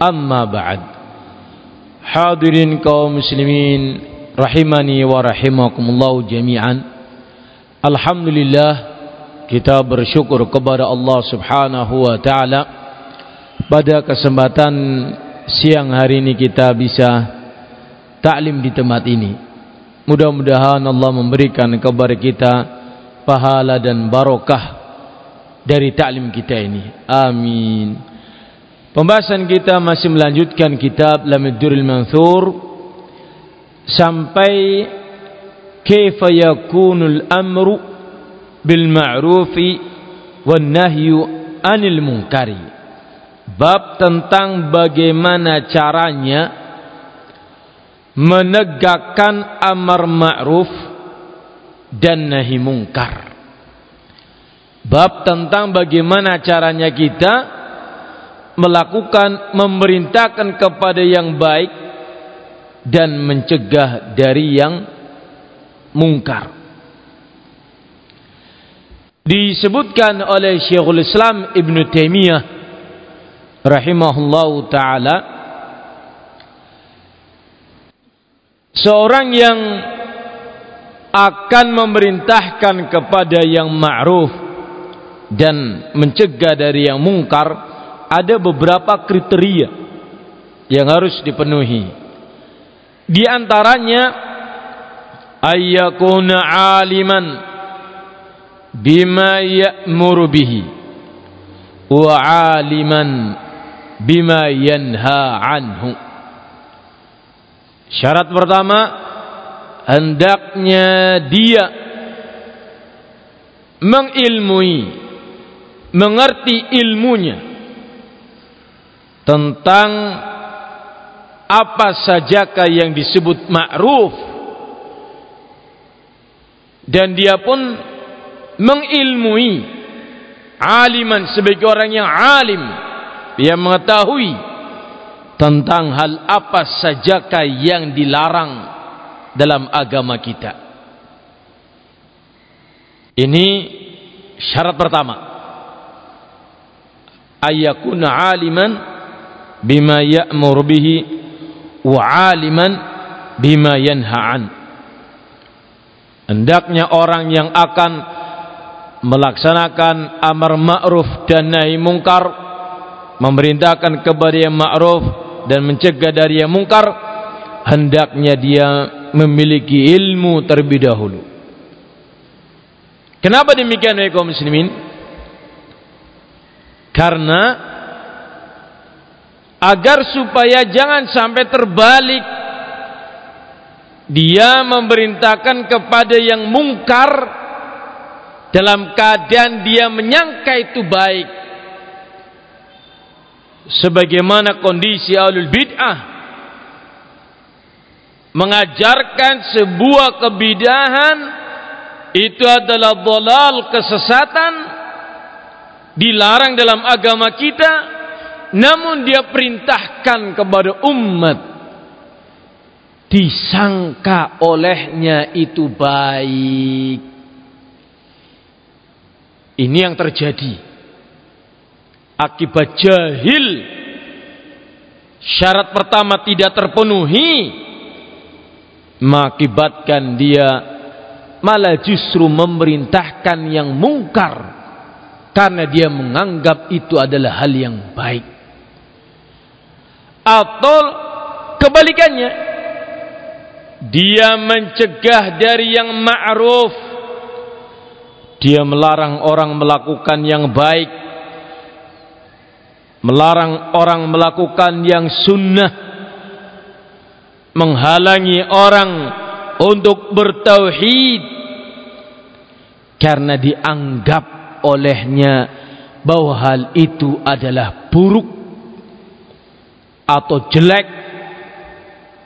Amma ba'd. Hadirin kaum muslimin Rahimani wa rahimakumullah jami'an. Alhamdulillah Kita bersyukur kepada Allah subhanahu wa ta'ala. Pada kesempatan siang hari ini kita bisa Ta'lim di tempat ini. Mudah-mudahan Allah memberikan kepada kita Pahala dan barokah Dari ta'lim kita ini. Amin Pembahasan kita masih melanjutkan kitab Lamiduril Manthur sampai kaifa yakunul amru bil ma'rufi wan nahyu anil munkari. Bab tentang bagaimana caranya menegakkan amar ma'ruf dan nahi mungkar. Bab tentang bagaimana caranya kita melakukan memerintahkan kepada yang baik dan mencegah dari yang mungkar. Disebutkan oleh Syekhul Islam Ibn Taimiyah rahimahullahu taala seorang yang akan memerintahkan kepada yang ma'ruf dan mencegah dari yang mungkar ada beberapa kriteria yang harus dipenuhi. Di antaranya ayyakuna aliman bima ya'muru bihi wa aliman bima yanha anhu. Syarat pertama hendaknya dia mengilmui mengerti ilmunya tentang apa sajakah yang disebut ma'ruf. Dan dia pun mengilmui aliman sebagai orang yang alim. Dia mengetahui tentang hal apa sajakah yang dilarang dalam agama kita. Ini syarat pertama. Ayakuna aliman bima ya'mur bihi wa 'aliman bima yanha'an hendaknya orang yang akan melaksanakan amar ma'ruf dan nahi mungkar memerintahkan kepada yang ma'ruf dan mencegah dari yang mungkar hendaknya dia memiliki ilmu terlebih dahulu. Kenapa demikian kaum muslimin? Karena agar supaya jangan sampai terbalik. Dia memerintahkan kepada yang mungkar. Dalam keadaan dia menyangka itu baik. Sebagaimana kondisi alul bid'ah. Mengajarkan sebuah kebidahan. Itu adalah dolal kesesatan. Dilarang dalam agama kita namun dia perintahkan kepada umat disangka olehnya itu baik. Ini yang terjadi. Akibat jahil syarat pertama tidak terpenuhi mengakibatkan dia malah justru memerintahkan yang mungkar karena dia menganggap itu adalah hal yang baik atau kebalikannya. Dia mencegah dari yang ma'ruf. Dia melarang orang melakukan yang baik. Melarang orang melakukan yang sunnah. Menghalangi orang untuk bertauhid. Karena dianggap olehnya bahwa hal itu adalah buruk atau jelek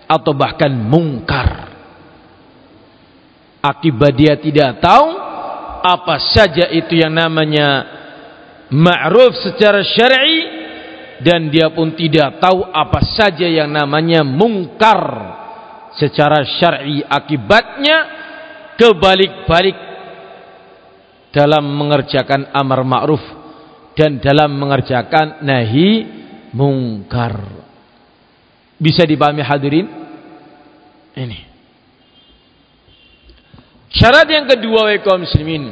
atau bahkan mungkar. Akibat dia tidak tahu apa saja itu yang namanya ma'ruf secara syar'i dan dia pun tidak tahu apa saja yang namanya mungkar secara syar'i. Akibatnya kebalik-balik dalam mengerjakan amar ma'ruf dan dalam mengerjakan nahi mungkar bisa dipahami hadirin? Ini. Syarat yang kedua wa muslimin.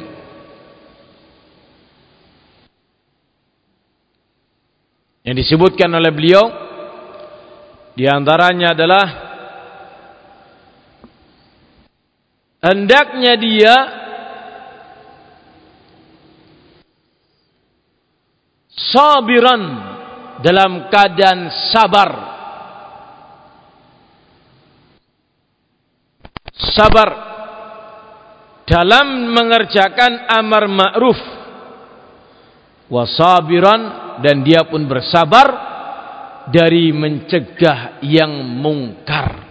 Yang disebutkan oleh beliau di antaranya adalah hendaknya dia sabiran dalam keadaan sabar sabar. Dalam mengerjakan amar ma'ruf. Wasabiran dan dia pun bersabar dari mencegah yang mungkar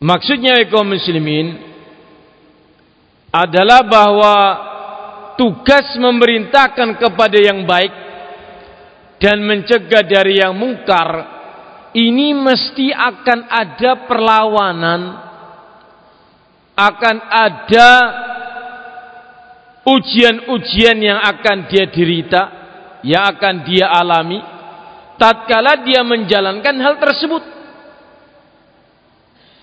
Maksudnya kaum muslimin adalah bahwa tugas memerintahkan kepada yang baik dan mencegah dari yang mungkar ini mesti akan ada perlawanan akan ada ujian-ujian yang akan dia derita yang akan dia alami tatkala dia menjalankan hal tersebut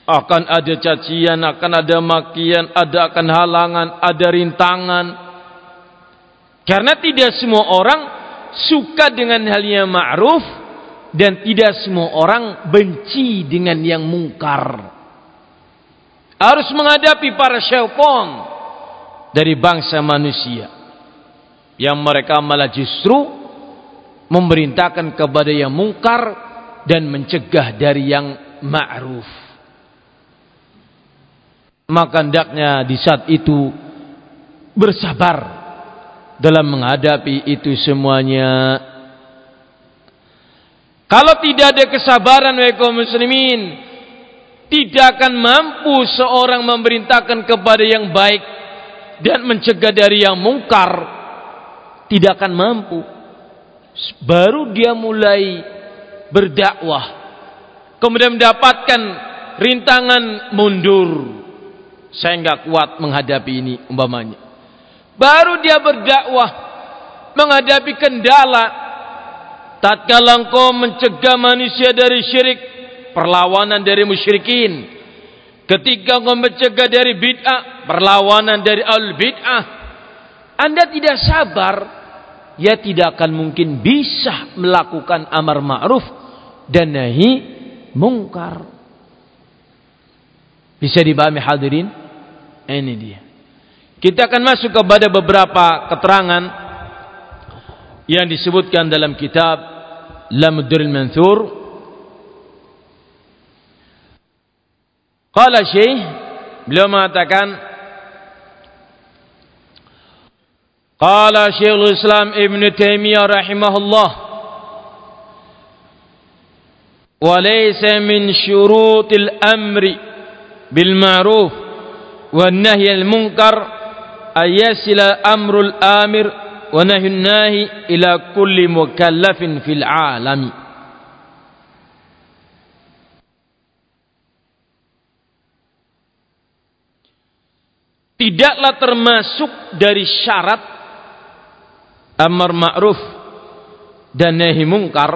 akan ada cacian, akan ada makian, ada akan halangan, ada rintangan. Karena tidak semua orang suka dengan hal yang ma'ruf dan tidak semua orang benci dengan yang mungkar. Harus menghadapi para syaitan dari bangsa manusia yang mereka malah justru memerintahkan kepada yang mungkar dan mencegah dari yang ma'ruf maka hendaknya di saat itu bersabar dalam menghadapi itu semuanya. Kalau tidak ada kesabaran wahai muslimin, tidak akan mampu seorang memerintahkan kepada yang baik dan mencegah dari yang mungkar. Tidak akan mampu. Baru dia mulai berdakwah. Kemudian mendapatkan rintangan mundur saya nggak kuat menghadapi ini umpamanya. Baru dia berdakwah menghadapi kendala. Tatkala engkau mencegah manusia dari syirik, perlawanan dari musyrikin. Ketika engkau mencegah dari bid'ah, perlawanan dari al bid'ah. Anda tidak sabar, ya tidak akan mungkin bisa melakukan amar ma'ruf dan nahi mungkar. Bisa dipahami hadirin? Ini dia. Kita akan masuk kepada beberapa keterangan yang disebutkan dalam kitab Lamuduril Manthur. Qala Syekh beliau mengatakan Qala Syekhul Islam Ibn Taimiyah rahimahullah وليس من شروط الأمر بالمعروف wa nahyal munkar ayasila amrul amir wa nahi ila kulli mukallafin fil tidaklah termasuk dari syarat amar ma'ruf dan nahi mungkar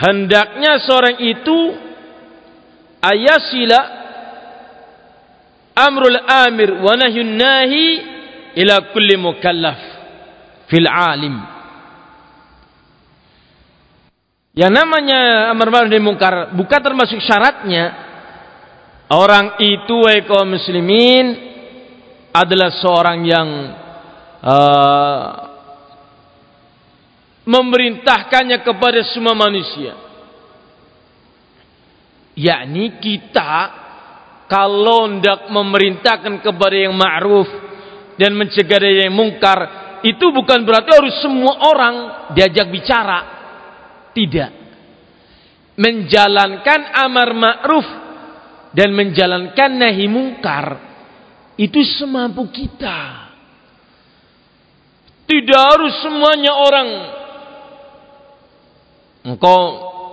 hendaknya seorang itu ayasila amrul amir wa nahyun nahi ila kulli mukallaf fil alim. Yang namanya amar ma'ruf dan mungkar bukan termasuk syaratnya. Orang itu kaum muslimin adalah seorang yang uh, memerintahkannya kepada semua manusia. Yakni kita kalau hendak memerintahkan kepada yang ma'ruf dan mencegah dari yang mungkar itu bukan berarti harus semua orang diajak bicara. Tidak. Menjalankan amar ma'ruf dan menjalankan nahi mungkar itu semampu kita. Tidak harus semuanya orang. Engkau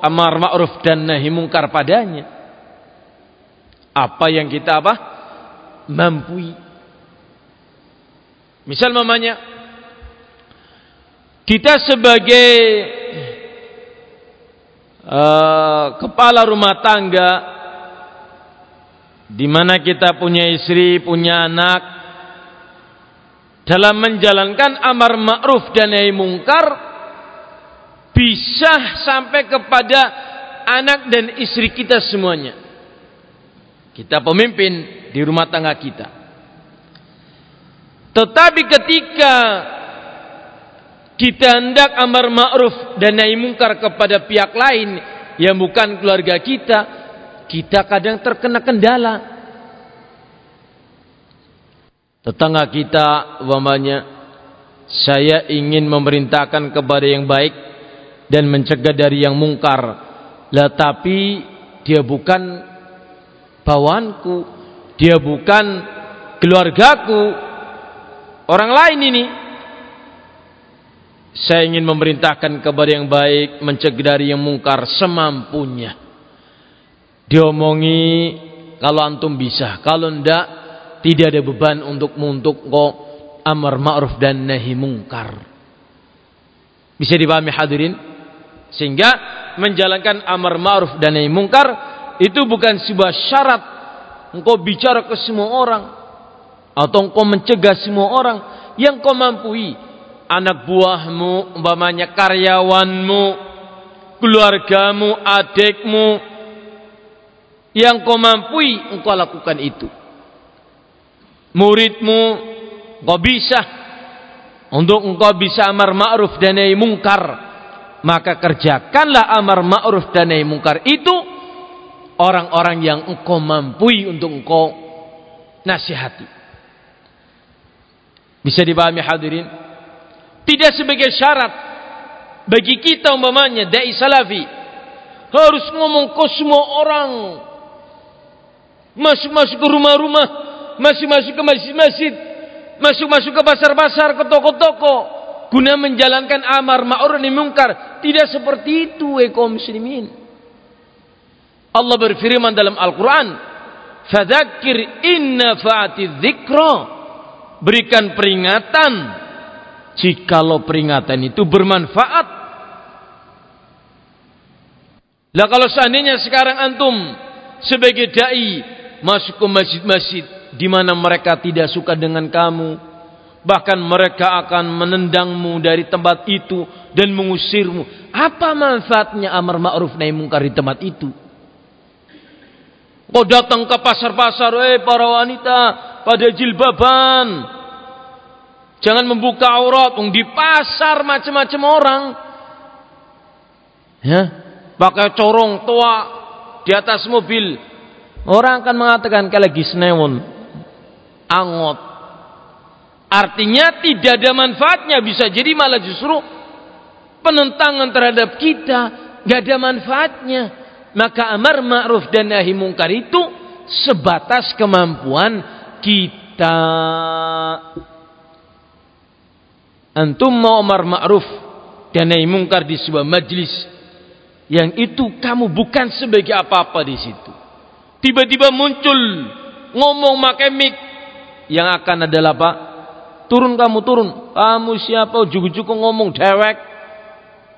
amar ma'ruf dan nahi mungkar padanya apa yang kita apa? Mampu misal mamanya kita sebagai uh, kepala rumah tangga di mana kita punya istri punya anak dalam menjalankan amar ma'ruf dan nahi mungkar bisa sampai kepada anak dan istri kita semuanya kita pemimpin di rumah tangga kita. Tetapi ketika kita hendak amar ma'ruf dan nahi mungkar kepada pihak lain yang bukan keluarga kita, kita kadang terkena kendala. Tetangga kita umpamanya saya ingin memerintahkan kepada yang baik dan mencegah dari yang mungkar. Lah tapi dia bukan bawaanku, dia bukan keluargaku, orang lain ini. Saya ingin memerintahkan kepada yang baik, mencegah dari yang mungkar semampunya. Diomongi kalau antum bisa, kalau ndak tidak ada beban untuk untuk kok amar ma'ruf dan nahi mungkar. Bisa dipahami hadirin? Sehingga menjalankan amar ma'ruf dan nahi mungkar itu bukan sebuah syarat engkau bicara ke semua orang atau engkau mencegah semua orang. Yang kau mampu anak buahmu umpamanya karyawanmu keluargamu adikmu yang kau mampu engkau lakukan itu. Muridmu engkau bisa. Untuk engkau bisa amar ma'ruf dan nahi mungkar maka kerjakanlah amar ma'ruf dan nahi mungkar. Itu orang-orang yang engkau mampu untuk engkau nasihati. Bisa dipahami hadirin? Tidak sebagai syarat bagi kita umpamanya dai salafi harus ngomong ke semua orang masuk-masuk ke rumah-rumah, masuk-masuk ke masjid-masjid, masuk-masuk ke pasar-pasar, ke toko-toko guna menjalankan amar ma'ruf nahi mungkar. Tidak seperti itu, kaum muslimin. Allah berfirman dalam Al-Quran, Fadakir inna fa'ati dzikra. Berikan peringatan jikalau peringatan itu bermanfaat. Lah kalau seandainya sekarang antum sebagai dai masuk ke masjid-masjid di mana mereka tidak suka dengan kamu, bahkan mereka akan menendangmu dari tempat itu dan mengusirmu. Apa manfaatnya amar ma'ruf nahi mungkar di tempat itu? Kau datang ke pasar-pasar, eh para wanita pada jilbaban. Jangan membuka aurat, di pasar macam-macam orang. Ya, pakai corong tua di atas mobil. Orang akan mengatakan kalau lagi senewon, angot. Artinya tidak ada manfaatnya, bisa jadi malah justru penentangan terhadap kita, nggak ada manfaatnya. Maka amar ma'ruf dan nahi mungkar itu sebatas kemampuan kita. Antum mau amar ma'ruf dan nahi mungkar di sebuah majlis yang itu kamu bukan sebagai apa-apa di situ. Tiba-tiba muncul ngomong pakai mic yang akan adalah apa? Turun kamu turun. Kamu siapa? Jugu-jugu ngomong dewek.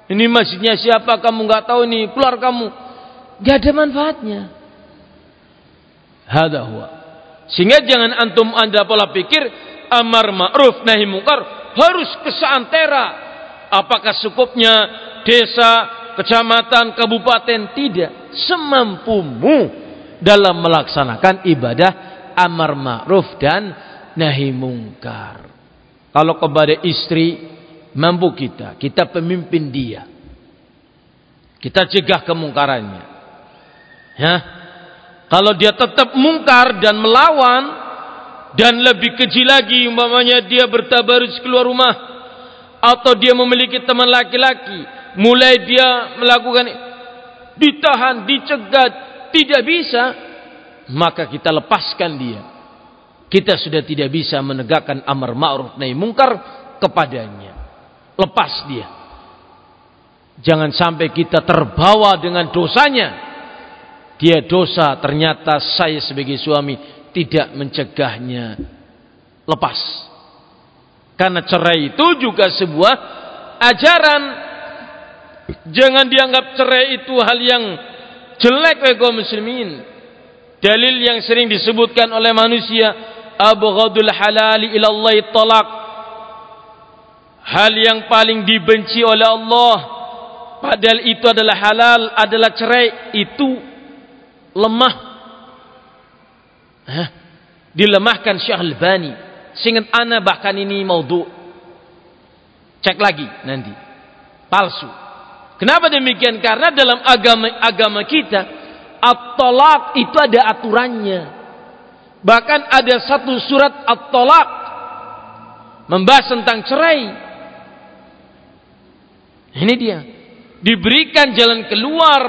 Ini masjidnya siapa? Kamu nggak tahu ini. Keluar kamu. Gak ada manfaatnya. Hada huwa. Sehingga jangan antum anda pola pikir amar ma'ruf nahi mungkar harus ke seantera. Apakah cukupnya desa, kecamatan, kabupaten? Tidak. Semampumu dalam melaksanakan ibadah amar ma'ruf dan nahi mungkar. Kalau kepada istri mampu kita, kita pemimpin dia. Kita cegah kemungkarannya. Ya. Kalau dia tetap mungkar dan melawan dan lebih kecil lagi umpamanya dia bertabarus keluar rumah atau dia memiliki teman laki-laki, mulai dia melakukan ditahan, dicegat, tidak bisa, maka kita lepaskan dia. Kita sudah tidak bisa menegakkan amar ma'ruf nahi mungkar kepadanya. Lepas dia. Jangan sampai kita terbawa dengan dosanya dia dosa ternyata saya sebagai suami tidak mencegahnya. Lepas. Karena cerai itu juga sebuah ajaran. Jangan dianggap cerai itu hal yang jelek bagi kaum muslimin. Dalil yang sering disebutkan oleh manusia abghadul halali ilallah talak hal yang paling dibenci oleh Allah padahal itu adalah halal adalah cerai itu lemah. Hah? dilemahkan Syekh Al-Bani. Seingat ana bahkan ini maudhu cek lagi nanti. Palsu. Kenapa demikian? Karena dalam agama agama kita at-talaq itu ada aturannya. Bahkan ada satu surat at-talaq membahas tentang cerai. Ini dia. Diberikan jalan keluar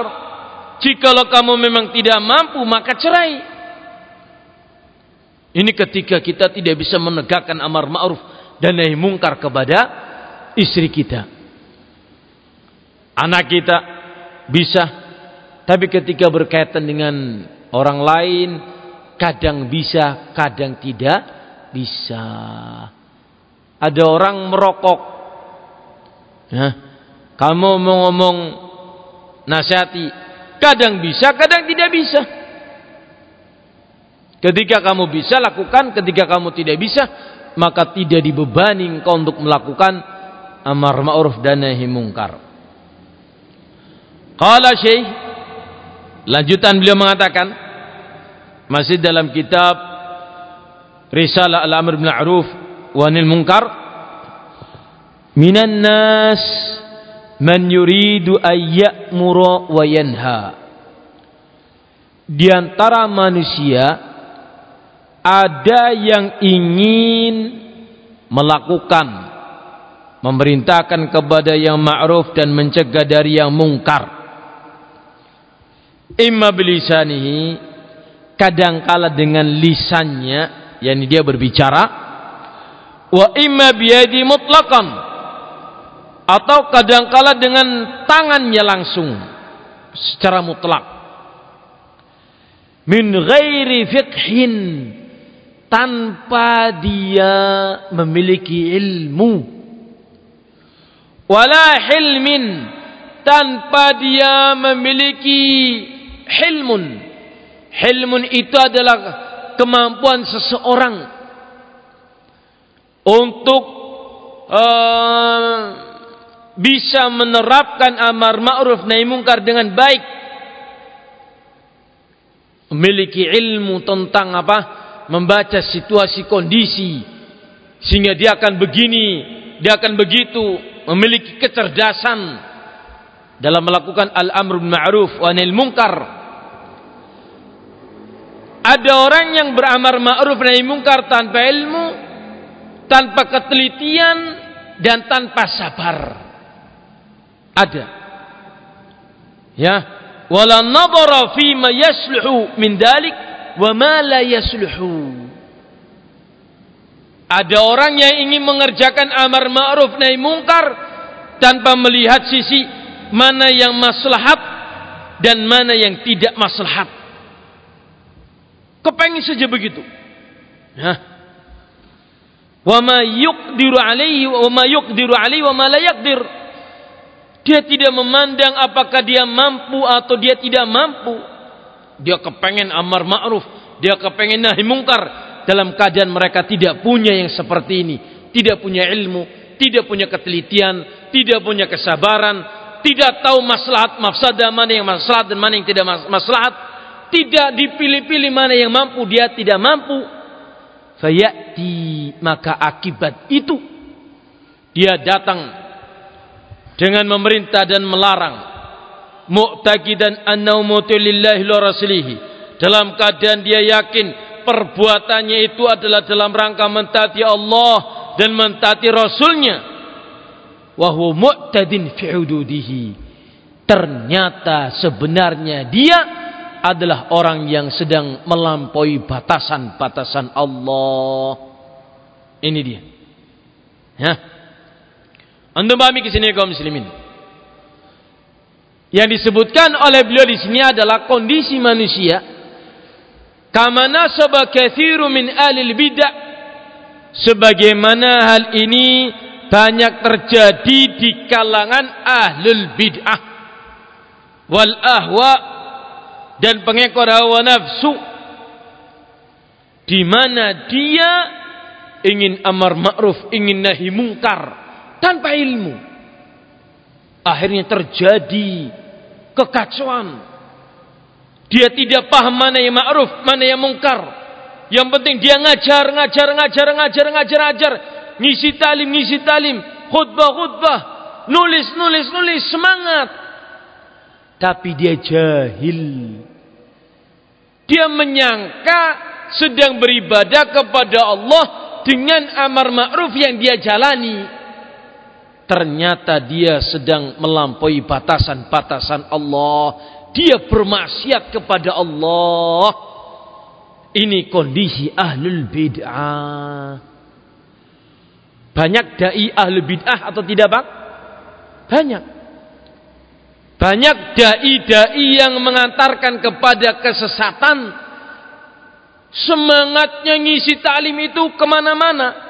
Jikalau kamu memang tidak mampu maka cerai. Ini ketika kita tidak bisa menegakkan amar ma'ruf dan nahi mungkar kepada istri kita. Anak kita bisa tapi ketika berkaitan dengan orang lain kadang bisa, kadang tidak bisa. Ada orang merokok. Ya. Kamu mau ngomong nasihati Kadang bisa, kadang tidak bisa. Ketika kamu bisa lakukan, ketika kamu tidak bisa, maka tidak dibebani engkau untuk melakukan amar ma'ruf dan nahi mungkar. Qala Syekh lanjutan beliau mengatakan masih dalam kitab Risalah Al-Amr bil Ma'ruf wa Nahi Munkar minan nas man yuridu ayya'mura wa yanha. Di antara manusia ada yang ingin melakukan memerintahkan kepada yang ma'ruf dan mencegah dari yang mungkar. Imma bilisanihi kadangkala dengan lisannya yakni dia berbicara wa imma biyadi mutlaqan atau kadangkala dengan tangannya langsung. Secara mutlak. Min ghairi fiqhin. Tanpa dia memiliki ilmu. Wala hilmin. Tanpa dia memiliki hilmun. Hilmun itu adalah kemampuan seseorang. Untuk uh, bisa menerapkan amar ma'ruf nahi mungkar dengan baik memiliki ilmu tentang apa? Membaca situasi kondisi sehingga dia akan begini, dia akan begitu, memiliki kecerdasan dalam melakukan al-amr ma'ruf wa nahi munkar. Ada orang yang beramar ma'ruf nahi munkar tanpa ilmu, tanpa ketelitian dan tanpa sabar. Ada. Ya, wala nadhara fi ma yasluhu min dalik wa ma la yasluhu. Ada orang yang ingin mengerjakan amar ma'ruf nahi mungkar tanpa melihat sisi mana yang maslahat dan mana yang tidak maslahat. Kepengen saja begitu. Ya. Wa ma yuqdiru alaihi wa ma yuqdiru alaihi wa ma la yaqdir. Dia tidak memandang apakah dia mampu atau dia tidak mampu. Dia kepengen amar ma'ruf, dia kepengen nahi mungkar. Dalam keadaan mereka tidak punya yang seperti ini, tidak punya ilmu, tidak punya ketelitian, tidak punya kesabaran, tidak tahu maslahat mafsadah mana yang maslahat dan mana yang tidak maslahat, tidak dipilih-pilih mana yang mampu, dia tidak mampu. Fayati maka akibat itu dia datang dengan memerintah dan melarang. Mu'taqidan annahu lillahi wa rasulihi. Dalam keadaan dia yakin perbuatannya itu adalah dalam rangka mentaati Allah dan mentaati Rasulnya. Wa huwa mu'tadin fi hududihi. Ternyata sebenarnya dia adalah orang yang sedang melampaui batasan-batasan Allah. Ini dia. Ya anda memahami ke sini kaum muslimin. Yang disebutkan oleh beliau di sini adalah kondisi manusia. Kama nasaba kathiru min alil bid'ah. Sebagaimana hal ini banyak terjadi di kalangan ahlul bid'ah. Wal ahwa dan pengekor hawa nafsu. Di mana dia ingin amar ma'ruf, ingin nahi mungkar tanpa ilmu. Akhirnya terjadi kekacauan. Dia tidak paham mana yang ma'ruf, mana yang mungkar. Yang penting dia ngajar, ngajar, ngajar, ngajar, ngajar, ngajar. Ngisi talim, ngisi talim. Khutbah, khutbah. Nulis, nulis, nulis. Semangat. Tapi dia jahil. Dia menyangka sedang beribadah kepada Allah dengan amar ma'ruf yang dia jalani ternyata dia sedang melampaui batasan-batasan Allah. Dia bermaksiat kepada Allah. Ini kondisi ahlul bid'ah. Banyak dai ahlul bid'ah atau tidak bang? Banyak. Banyak dai-dai yang mengantarkan kepada kesesatan. Semangatnya ngisi talim itu ke mana-mana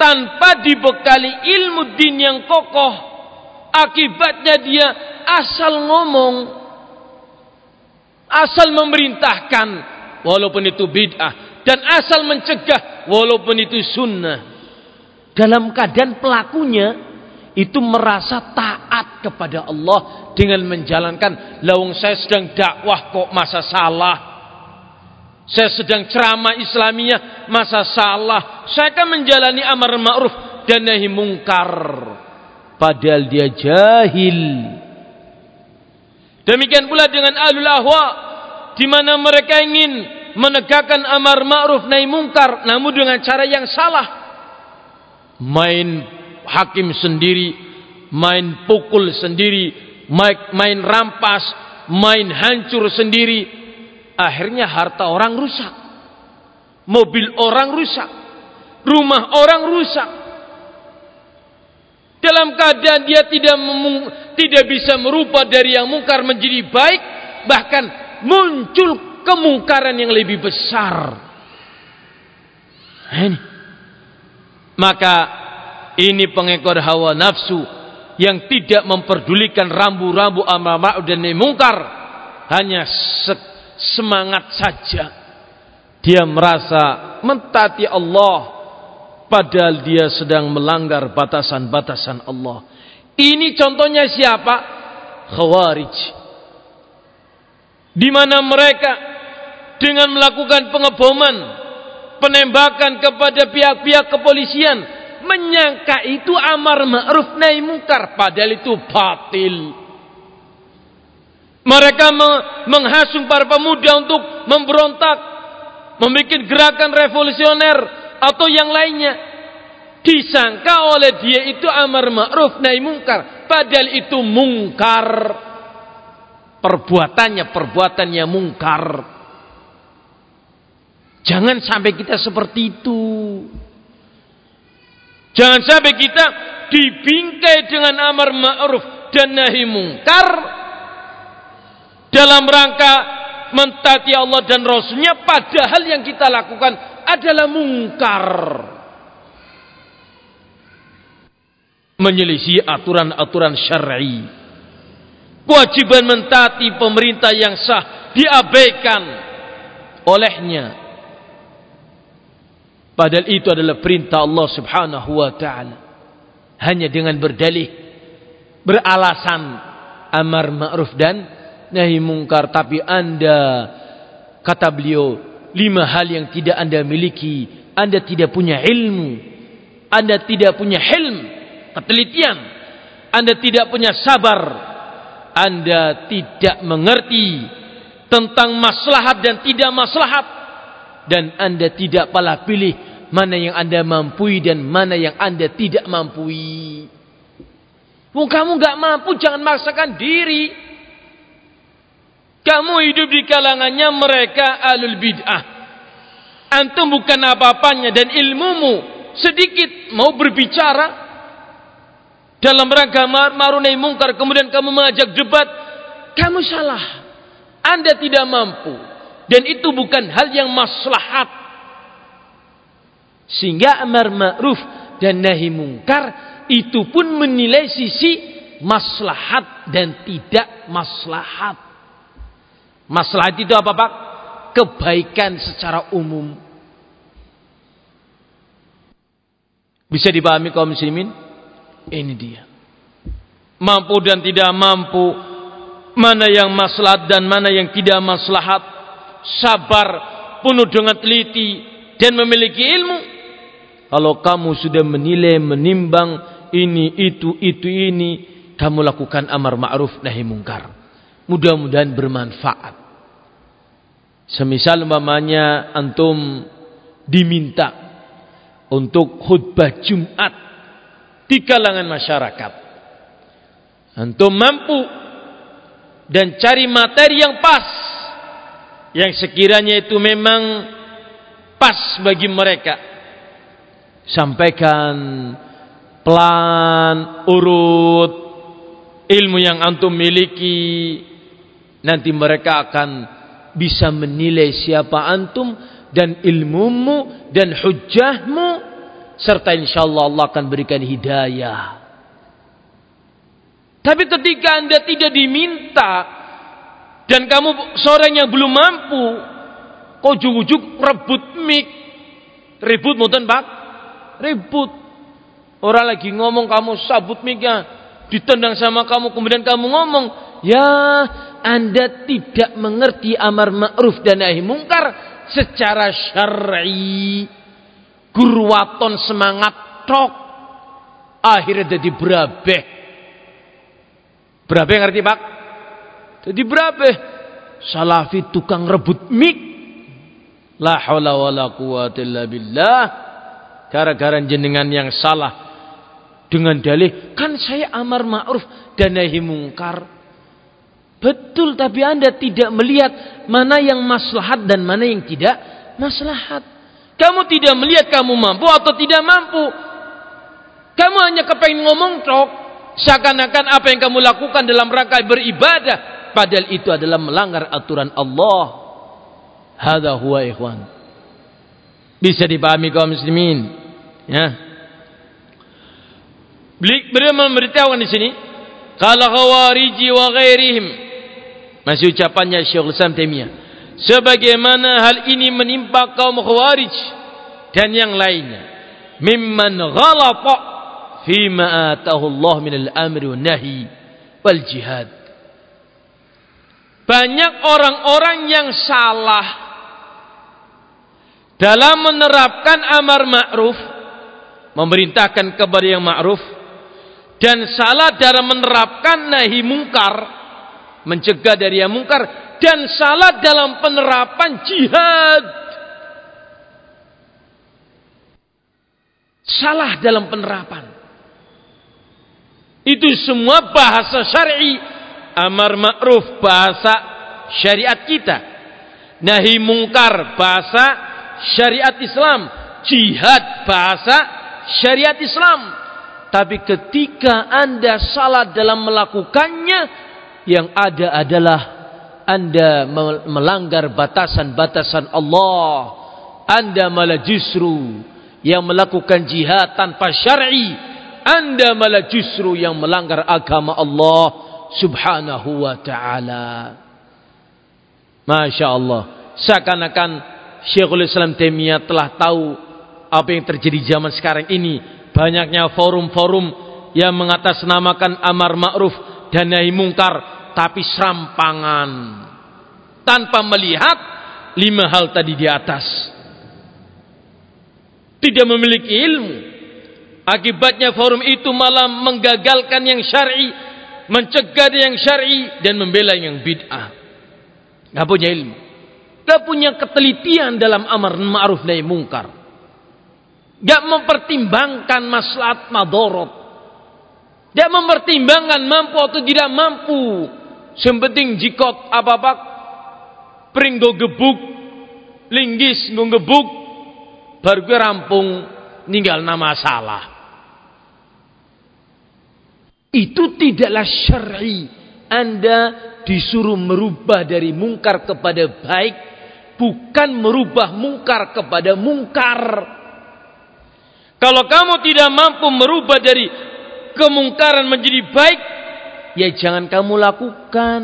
tanpa dibekali ilmu din yang kokoh. Akibatnya dia asal ngomong asal memerintahkan walaupun itu bid'ah dan asal mencegah walaupun itu sunnah. Dalam keadaan pelakunya itu merasa taat kepada Allah dengan menjalankan lawang saya sedang dakwah kok masa salah saya sedang ceramah Islamiyah, masa salah. Saya akan menjalani amar ma'ruf dan nahi mungkar. Padahal dia jahil. Demikian pula dengan alul ahwa. Di mana mereka ingin menegakkan amar ma'ruf nahi mungkar. Namun dengan cara yang salah. Main hakim sendiri. Main pukul sendiri. Main rampas. Main hancur sendiri Akhirnya harta orang rusak. Mobil orang rusak. Rumah orang rusak. Dalam keadaan dia tidak tidak bisa merubah dari yang mungkar menjadi baik, bahkan muncul kemungkaran yang lebih besar. Ini. Maka ini pengekor hawa nafsu yang tidak memperdulikan rambu-rambu amar ma'ruf dan mungkar hanya semangat saja. Dia merasa mentati Allah padahal dia sedang melanggar batasan-batasan Allah. Ini contohnya siapa? Khawarij. Di mana mereka dengan melakukan pengeboman, penembakan kepada pihak-pihak kepolisian, menyangka itu amar ma'ruf nahi mungkar, padahal itu batil. Mereka menghasung para pemuda untuk memberontak, membuat gerakan revolusioner atau yang lainnya. Disangka oleh dia itu amar ma'ruf nahi mungkar, padahal itu mungkar. Perbuatannya perbuatan yang mungkar. Jangan sampai kita seperti itu. Jangan sampai kita dibingkai dengan amar ma'ruf dan nahi mungkar dalam rangka mentati Allah dan Rasulnya padahal yang kita lakukan adalah mungkar. Menyelisih aturan-aturan syar'i. Kewajiban mentati pemerintah yang sah diabaikan olehnya Padahal itu adalah perintah Allah subhanahu wa ta'ala. Hanya dengan berdalih. Beralasan. Amar ma'ruf dan nahi mungkar. Tapi anda. Kata beliau. Lima hal yang tidak anda miliki. Anda tidak punya ilmu. Anda tidak punya hilm. Ketelitian. Anda tidak punya sabar. Anda tidak mengerti. Tentang maslahat dan tidak maslahat. Dan anda tidak pala pilih mana yang anda mampu dan mana yang anda tidak mampu. Kamu nggak mampu jangan maksakan diri. Kamu hidup di kalangannya mereka alul bid'ah. Antum bukan apa-apanya dan ilmumu sedikit mau berbicara dalam rangka marunai mungkar kemudian kamu mengajak debat kamu salah anda tidak mampu dan itu bukan hal yang maslahat sehingga amar ma'ruf dan nahi mungkar itu pun menilai sisi maslahat dan tidak maslahat. Maslahat itu apa Pak? Kebaikan secara umum. Bisa dipahami kaum muslimin? Ini dia. Mampu dan tidak mampu. Mana yang maslahat dan mana yang tidak maslahat. Sabar penuh dengan teliti dan memiliki ilmu kalau kamu sudah menilai, menimbang ini, itu, itu, ini, kamu lakukan amar ma'ruf nahi mungkar. Mudah-mudahan bermanfaat. Semisal umpamanya antum diminta untuk khutbah Jumat di kalangan masyarakat. Antum mampu dan cari materi yang pas yang sekiranya itu memang pas bagi mereka sampaikan pelan, urut ilmu yang antum miliki nanti mereka akan bisa menilai siapa antum dan ilmumu dan hujahmu serta insyaallah Allah akan berikan hidayah. Tapi ketika anda tidak diminta dan kamu seorang yang belum mampu kau ujuk-ujuk rebut mik ribut mutan pak? Ribut. Orang lagi ngomong kamu sabut mika, ditendang sama kamu kemudian kamu ngomong, ya Anda tidak mengerti amar ma'ruf dan nahi mungkar secara syar'i. Gurwaton semangat tok. Akhirnya jadi berabe. Berabe ngerti Pak? Jadi berabe. Salafi tukang rebut mik. La haula wala quwata illa billah gara-gara jenengan yang salah dengan dalih kan saya amar ma'ruf dan nahi mungkar betul tapi anda tidak melihat mana yang maslahat dan mana yang tidak maslahat. Kamu tidak melihat kamu mampu atau tidak mampu. Kamu hanya kepengen ngomong cok. Seakan-akan apa yang kamu lakukan dalam rangka beribadah padahal itu adalah melanggar aturan Allah. Hadza huwa ikhwan. Bisa dipahami kaum muslimin Ya. Beliau memberitahukan di sini, kalau khawariji wa ghairihim. Masih ucapannya Syekh Islam Taimiyah. Sebagaimana hal ini menimpa kaum khawarij dan yang lainnya. Mimman ghalata fima atahu Allah min al-amri wa nahi wal jihad. Banyak orang-orang yang salah dalam menerapkan amar ma'ruf memerintahkan kepada yang ma'ruf dan salah dalam menerapkan nahi mungkar mencegah dari yang mungkar dan salah dalam penerapan jihad. Salah dalam penerapan. Itu semua bahasa syar'i. Amar ma'ruf bahasa syariat kita. Nahi mungkar bahasa syariat Islam. Jihad bahasa syariat Islam. Tapi ketika anda salah dalam melakukannya, yang ada adalah anda melanggar batasan-batasan Allah. Anda malah justru yang melakukan jihad tanpa syar'i. Anda malah justru yang melanggar agama Allah subhanahu wa ta'ala. Masya Allah. Seakan-akan Syekhul Islam Taimiyah telah tahu apa yang terjadi zaman sekarang ini banyaknya forum-forum yang mengatasnamakan amar ma'ruf dan nahi mungkar tapi serampangan. Tanpa melihat lima hal tadi di atas. Tidak memiliki ilmu. Akibatnya forum itu malah menggagalkan yang syar'i mencegah yang syar'i dan membela yang bid'ah. Gak punya ilmu. Gak punya ketelitian dalam amar ma'ruf nahi mungkar. Gak mempertimbangkan maslahat madorot. Gak mempertimbangkan mampu atau tidak mampu. Sempenting jikot apa-apa. Pring do gebuk. Linggis do gebuk. Baru gue rampung. Ninggal nama salah. Itu tidaklah syar'i. Anda disuruh merubah dari mungkar kepada baik. Bukan merubah mungkar kepada mungkar. Kalau kamu tidak mampu merubah dari kemungkaran menjadi baik, ya jangan kamu lakukan.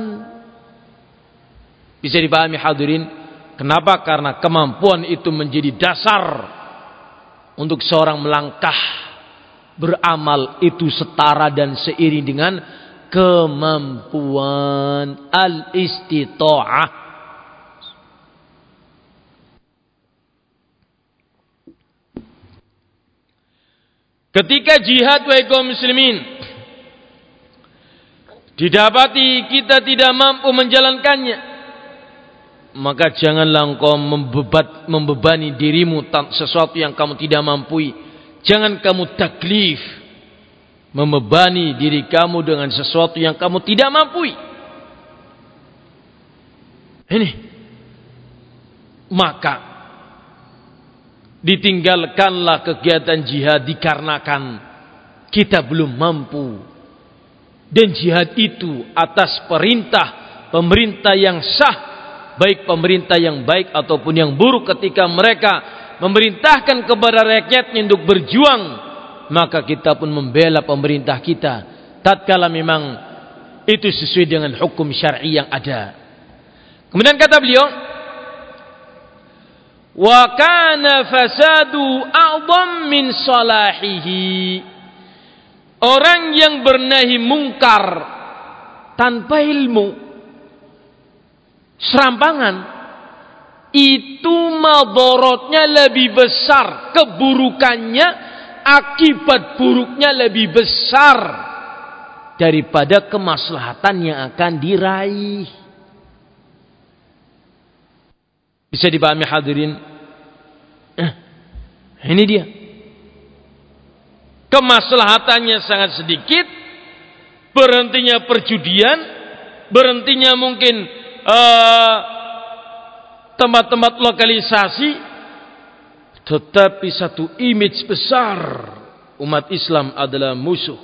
Bisa dipahami hadirin? Kenapa? Karena kemampuan itu menjadi dasar untuk seorang melangkah beramal itu setara dan seiring dengan kemampuan al-istita'ah Ketika jihad kaum muslimin didapati kita tidak mampu menjalankannya maka janganlah engkau membebat, membebani dirimu sesuatu yang kamu tidak mampu jangan kamu taklif membebani diri kamu dengan sesuatu yang kamu tidak mampu ini. Maka ditinggalkanlah kegiatan jihad dikarenakan kita belum mampu dan jihad itu atas perintah pemerintah yang sah baik pemerintah yang baik ataupun yang buruk. Ketika mereka memerintahkan kepada rakyatnya untuk berjuang maka kita pun membela pemerintah kita. Tatkala memang itu sesuai dengan hukum syar'i yang ada. Kemudian kata beliau wa kana fasadu a'dham min salahihi orang yang bernahi mungkar tanpa ilmu serampangan itu madorotnya lebih besar keburukannya akibat buruknya lebih besar daripada kemaslahatan yang akan diraih Bisa dipahami hadirin? Eh, ini dia. Kemaslahatannya sangat sedikit. Berhentinya perjudian. Berhentinya mungkin eh, tempat-tempat uh, lokalisasi. Tetapi satu image besar. Umat Islam adalah musuh.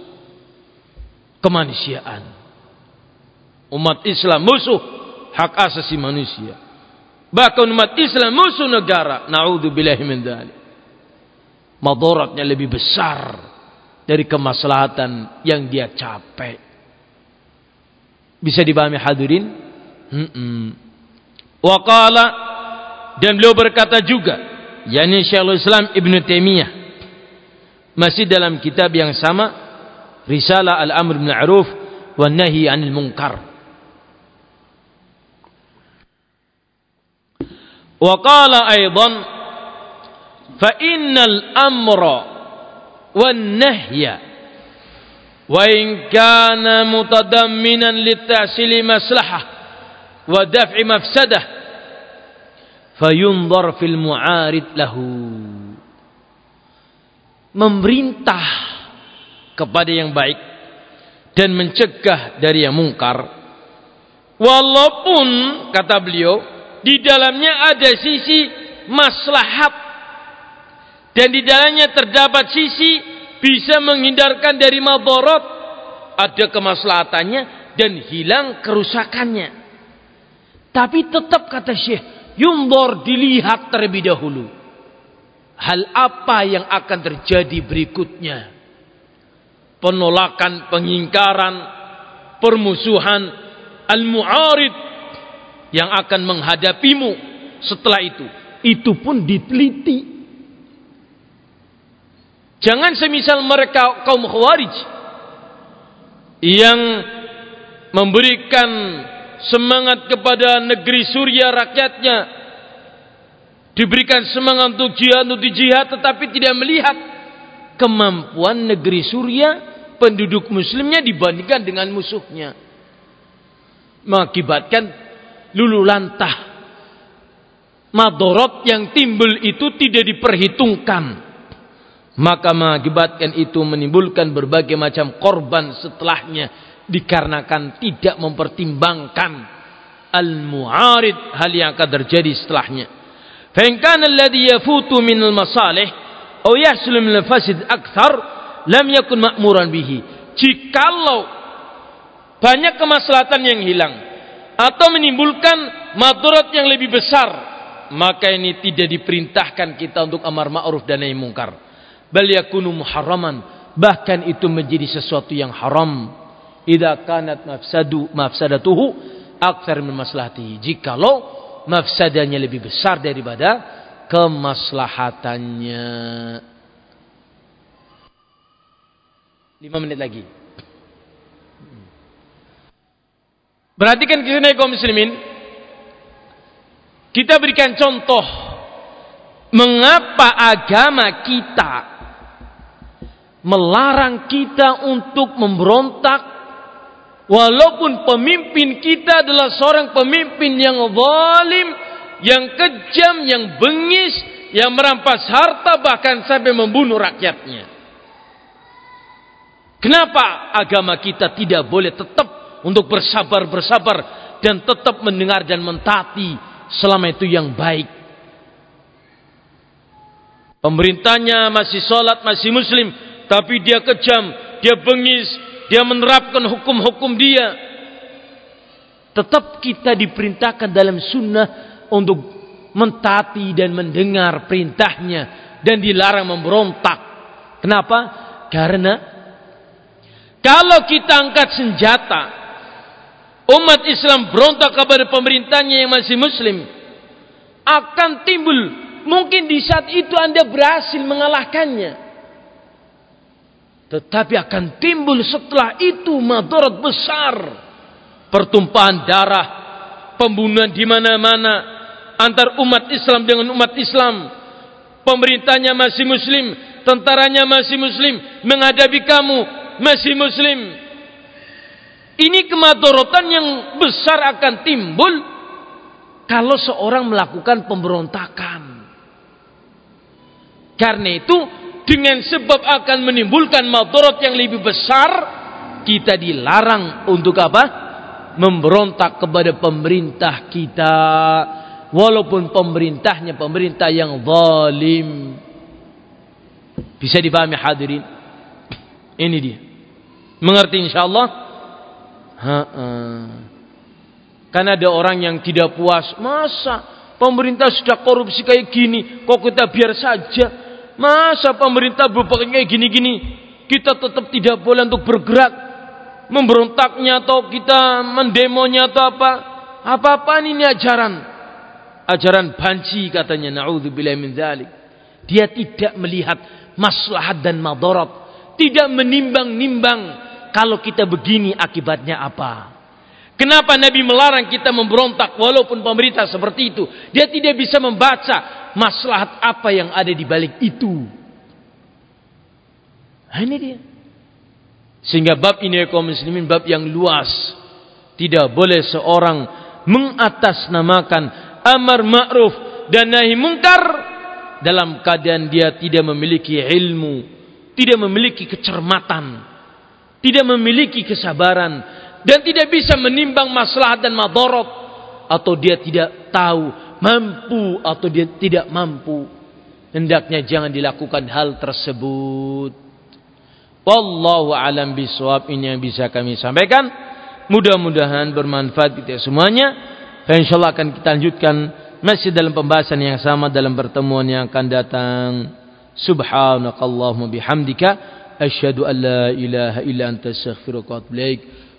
Kemanusiaan. Umat Islam musuh hak asasi manusia. Bahkan umat Islam musuh negara. Na'udzubillahi min dzalik. Madaratnya lebih besar dari kemaslahatan yang dia capek. Bisa dipahami hadirin? Waqala dan beliau berkata juga, yakni Syekhul Islam Ibn Taimiyah masih dalam kitab yang sama, Risalah Al-Amr bil Ma'ruf wan Nahi 'anil Munkar. Wa qala aidan fa innal amra in kana mutadamminan litahsili maslahah wa daf'i mafsadah fayunzar fil mu'arid lahu memerintah kepada yang baik dan mencegah dari yang mungkar. Walaupun kata beliau di dalamnya ada sisi maslahat dan di dalamnya terdapat sisi bisa menghindarkan dari madarat ada kemaslahatannya dan hilang kerusakannya. Tapi tetap kata Syekh yumbor dilihat terlebih dahulu. Hal apa yang akan terjadi berikutnya? Penolakan pengingkaran permusuhan al-mu'arid yang akan menghadapimu setelah itu. Itu pun diteliti jangan semisal mereka kaum khawarij yang memberikan semangat kepada negeri Suria rakyatnya diberikan semangat untuk jihad untuk jihad tetapi tidak melihat kemampuan negeri Suria penduduk muslimnya dibandingkan dengan musuhnya. Mengakibatkan lulu lantah. Madorot yang timbul itu tidak diperhitungkan maka mengakibatkan itu menimbulkan berbagai macam korban setelahnya dikarenakan tidak mempertimbangkan al-mu'arid hal yang akan terjadi setelahnya. Fa in kana alladhi yafutu min al-masalih aw yahsul min al-fasid akthar lam yakun ma'muran bihi. Jikalau banyak kemaslahatan yang hilang atau menimbulkan madarat yang lebih besar, maka ini tidak diperintahkan kita untuk amar ma'ruf dan nahi mungkar. Bal yakunu muharraman, bahkan itu menjadi sesuatu yang haram. Idza kanat mafsadu mafsadatuhu aktsar min maslahatihi. Jikalau mafsadanya lebih besar daripada kemaslahatannya. Lima menit lagi. Perhatikan kisah kaum muslimin. Kita berikan contoh mengapa agama kita melarang kita untuk memberontak Walaupun pemimpin kita adalah seorang pemimpin yang zalim, yang kejam, yang bengis, yang merampas harta bahkan sampai membunuh rakyatnya. Kenapa agama kita tidak boleh tetap untuk bersabar-bersabar dan tetap mendengar dan mentaati selama itu yang baik. Pemerintahnya masih sholat, masih muslim, tapi dia kejam, dia bengis, dia menerapkan hukum-hukum dia. Tetap kita diperintahkan dalam sunnah untuk mentaati dan mendengar perintahnya dan dilarang memberontak. Kenapa? Karena kalau kita angkat senjata, umat Islam berontak kepada pemerintahnya yang masih muslim, akan timbul mungkin di saat itu Anda berhasil mengalahkannya. Tetapi akan timbul setelah itu madarat besar. Pertumpahan darah, pembunuhan di mana-mana antar umat Islam dengan umat Islam. Pemerintahnya masih muslim, tentaranya masih muslim, menghadapi kamu masih muslim. Ini kemadorotan yang besar akan timbul kalau seorang melakukan pemberontakan. Karena itu dengan sebab akan menimbulkan madarat yang lebih besar kita dilarang untuk apa? Memberontak kepada pemerintah kita. Walaupun pemerintahnya pemerintah yang zalim. Bisa dipahami hadirin? Ini dia. Mengerti insyaallah? Ha -ha. kan ada orang yang tidak puas. Masa pemerintah sudah korupsi kayak gini? Kok kita biar saja Masa pemerintah berbuat kayak gini-gini, kita tetap tidak boleh untuk bergerak, memberontaknya atau kita mendemonya atau apa? Apa-apaan ini ajaran? Ajaran banci katanya, naudzubillah min dzalik. Dia tidak melihat maslahat dan madarat, tidak menimbang-nimbang kalau kita begini akibatnya apa. Kenapa Nabi melarang kita memberontak walaupun pemerintah seperti itu? Dia tidak bisa membaca maslahat apa yang ada di balik itu. Nah, ini dia. Sehingga bab ini kaum muslimin bab yang luas. Tidak boleh seorang mengatasnamakan amar ma'ruf dan nahi mungkar dalam keadaan dia tidak memiliki ilmu, tidak memiliki kecermatan, tidak memiliki kesabaran dan tidak bisa menimbang masalah dan madorot. Atau dia tidak tahu mampu atau dia tidak mampu. Hendaknya jangan dilakukan hal tersebut. Wallahu alam bisawab ini yang bisa kami sampaikan. Mudah-mudahan bermanfaat kita semuanya. Dan insyaallah akan kita lanjutkan masih dalam pembahasan yang sama dalam pertemuan yang akan datang. Subhanakallahumma bihamdika. Asyhadu an la ilaha illa anta astaghfiruka wa